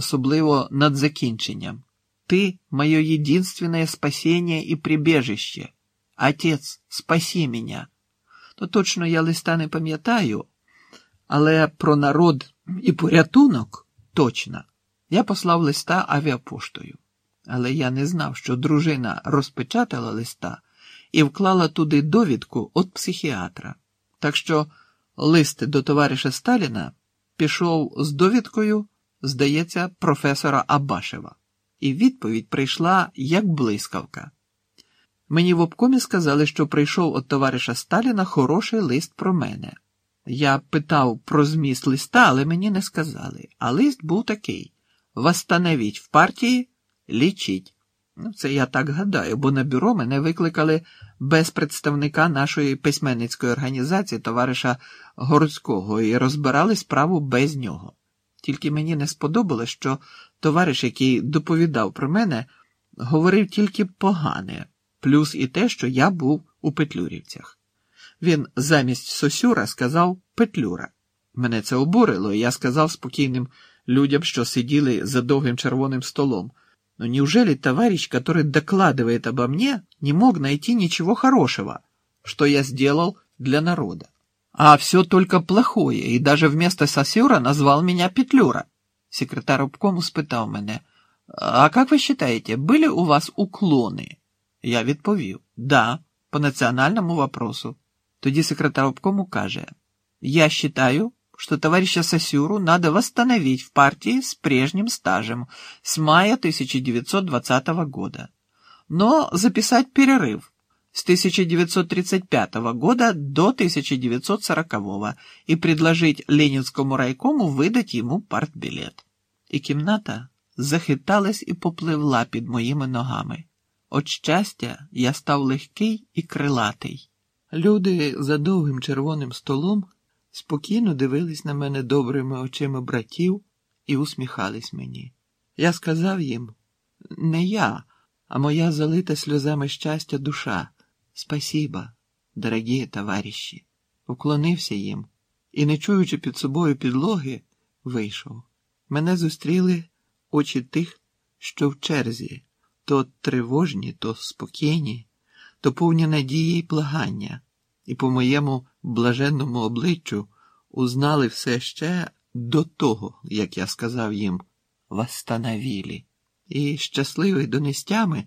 особливо над закінченням. Ти моє єдинственне спасіння і прибіжище. Отець, спаси мене. То точно я листа не пам'ятаю, але про народ і порятунок точно. Я послав листа авіапоштою. Але я не знав, що дружина розпечатала листа і вклала туди довідку від психіатра. Так що лист до товариша Сталіна пішов з довідкою, здається, професора Абашева, і відповідь прийшла як блискавка. Мені в обкомі сказали, що прийшов від товариша Сталіна хороший лист про мене. Я питав про зміст листа, але мені не сказали. А лист був такий: Восстановіть в партії, лічіть. Ну, це я так гадаю, бо на бюро мене викликали без представника нашої письменницької організації, товариша Городського, і розбирали справу без нього. Тільки мені не сподобалось, що товариш, який доповідав про мене, говорив тільки погане, плюс і те, що я був у Петлюрівцях. Він замість Сосюра сказав Петлюра. Мене це обурило, і я сказав спокійним людям, що сиділи за довгим червоним столом. Но неужели товарищ, который докладывает обо мне, не мог найти ничего хорошего, что я сделал для народа? А все только плохое, и даже вместо Сосюра назвал меня Петлюра. Секретарь обкому спитав мене, а как вы считаете, были у вас уклони? Я відповів, да, по національному вопросу. Тоді секретар обкому каже, я считаю, что товарища Сосюру надо восстановить в партии с прежним стажем с мая 1920 года, но записать перерыв с 1935 года до 1940 и предложить Ленинскому райкому выдать ему партбилет. І кімната захиталась і попливла під моїми ногами. От щастя, я став легкий і крилатий. Люди за довгим червоним столом спокійно дивились на мене добрими очима братів і усміхались мені. Я сказав їм не я, а моя залита сльозами щастя душа. Спасіба, дорогі товариші. Уклонився їм і, не чуючи під собою підлоги, вийшов. Мене зустріли очі тих, що в черзі, то тривожні, то спокійні, то повні надії й благання, і по моєму блаженному обличчю узнали все ще до того, як я сказав їм «Восстановілі». І, щасливий донестями,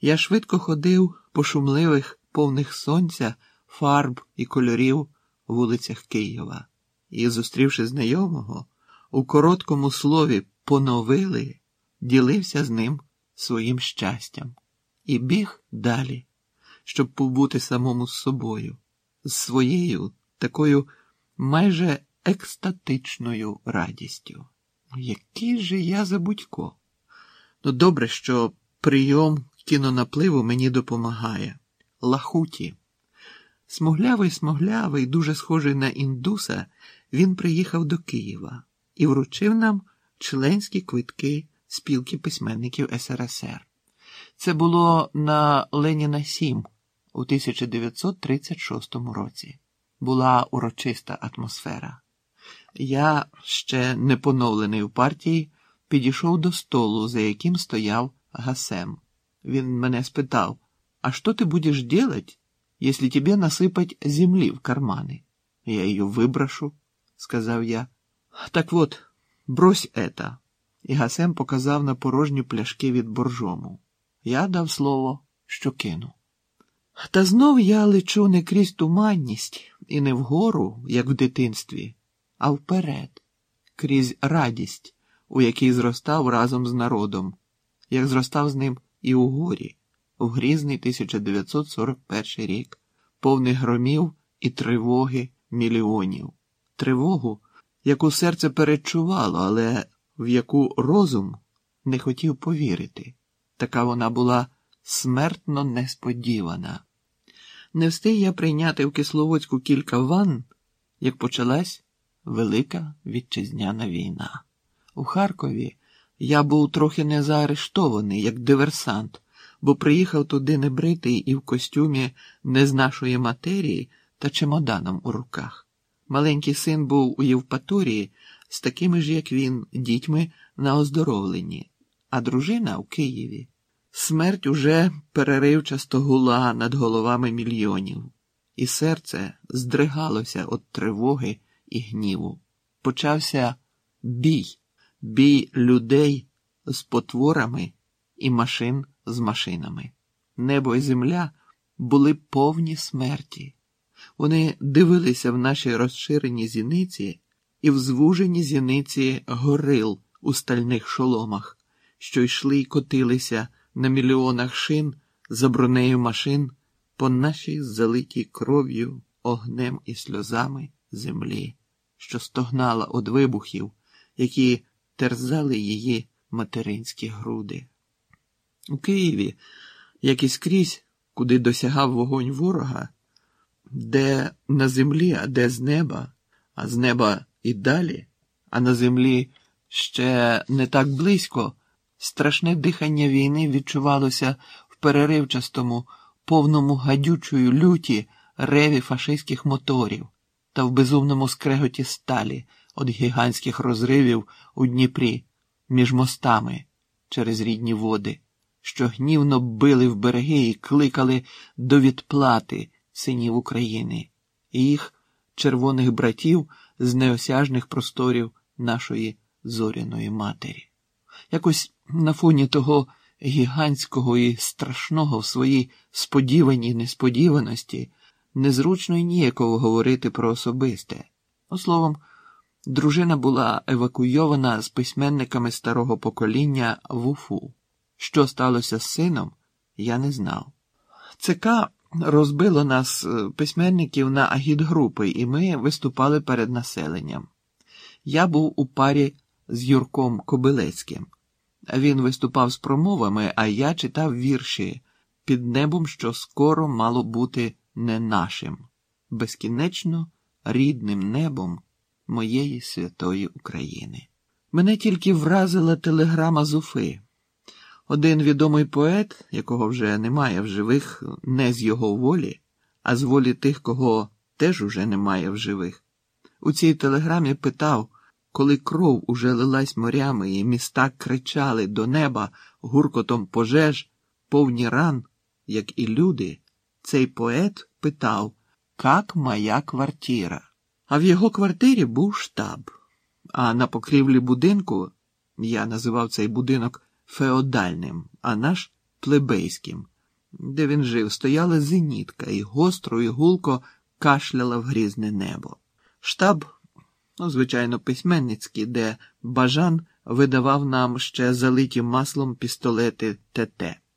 я швидко ходив по шумливих, повних сонця, фарб і кольорів вулицях Києва і, зустрівши знайомого, у короткому слові поновили, ділився з ним своїм щастям і біг далі, щоб побути самому з собою, з своєю такою майже екстатичною радістю. Який же я забудько? Ну, добре, що прийом кінонапливу мені допомагає. Лахуті. Смуглявий, смуглявий, дуже схожий на індуса, він приїхав до Києва і вручив нам членські квитки спілки письменників СРСР. Це було на Леніна 7 у 1936 році. Була урочиста атмосфера. Я, ще не поновлений у партії, підійшов до столу, за яким стояв Гасем. Він мене спитав, а що ти будеш делать, если тебе насыпать земли в карманы? Я ее выброшу, сказав я. Так вот, брось это. І Гасем показав на порожні пляшки від боржому. Я дав слово, що кину. Та знов я лечу не крізь туманність і не вгору, як в дитинстві, а вперед, крізь радість, у якій зростав разом з народом, як зростав з ним і у горі, в грізний 1941 рік, повний громів і тривоги мільйонів, тривогу, яку серце перечувало, але в яку розум не хотів повірити. Така вона була смертно несподівана. Не встиг я прийняти в Кисловодську кілька ванн, як почалась Велика Вітчизняна війна. У Харкові я був трохи не заарештований, як диверсант, бо приїхав туди небритий і в костюмі не з нашої матерії та чемоданом у руках. Маленький син був у Євпаторії з такими ж, як він, дітьми на оздоровленні, а дружина у Києві. Смерть уже переривчасто гула над головами мільйонів, і серце здригалося від тривоги і гніву. Почався бій, бій людей з потворами і машин з машинами. Небо і земля були повні смерті. Вони дивилися в наші розширені зіниці і в звужені зіниці горил у стальних шоломах, що йшли й котилися на мільйонах шин за бронею машин по нашій залитій кров'ю, огнем і сльозами землі, що стогнала од вибухів, які терзали її материнські груди. У Києві, як і скрізь, куди досягав вогонь ворога, де на землі, а де з неба, а з неба і далі, а на землі ще не так близько, страшне дихання війни відчувалося в переривчастому, повному гадючої люті реві фашистських моторів та в безумному скреготі сталі від гігантських розривів у Дніпрі між мостами через рідні води, що гнівно били в береги і кликали до відплати синів України і їх червоних братів з неосяжних просторів нашої зоряної матері. Якось на фоні того гігантського і страшного в своїй сподіваній несподіваності незручно й ніяково говорити про особисте. Ну, словом, дружина була евакуйована з письменниками старого покоління в Уфу. Що сталося з сином, я не знав. ЦК розбило нас, е, письменників, на агітгрупи, і ми виступали перед населенням. Я був у парі з Юрком Кобилецьким. Він виступав з промовами, а я читав вірші під небом, що скоро мало бути не нашим, безкінечно рідним небом моєї святої України. Мене тільки вразила телеграма з Уфи. Один відомий поет, якого вже немає в живих, не з його волі, а з волі тих, кого теж уже немає в живих, у цій телеграмі питав, коли кров уже лилась морями, і міста кричали до неба гуркотом пожеж, повні ран, як і люди, цей поет питав, «Как моя квартира? А в його квартирі був штаб. А на покрівлі будинку я називав цей будинок феодальним, а наш плебейським, де він жив, стояла зенітка і гостро і гулко кашляла в грізне небо. Штаб, ну, звичайно, письменницький, де Бажан видавав нам ще залиті маслом пістолети ТТ.